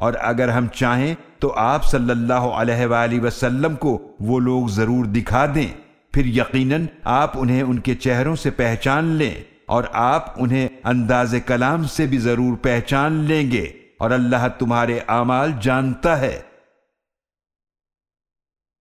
और अगर हम चाहें तो आप सल्लल्लाहु अलैहि वसल्लम को वो लोग ज़रूर दिखा दें। फिर यकीनन आप उन्हें उनके चेहरों से पहचान लें और आप उन्हें अंदाज कलाम से भी ज़रूर पहचान लेंगे। और अल्लाह तुम्हारे आमाल जानता है।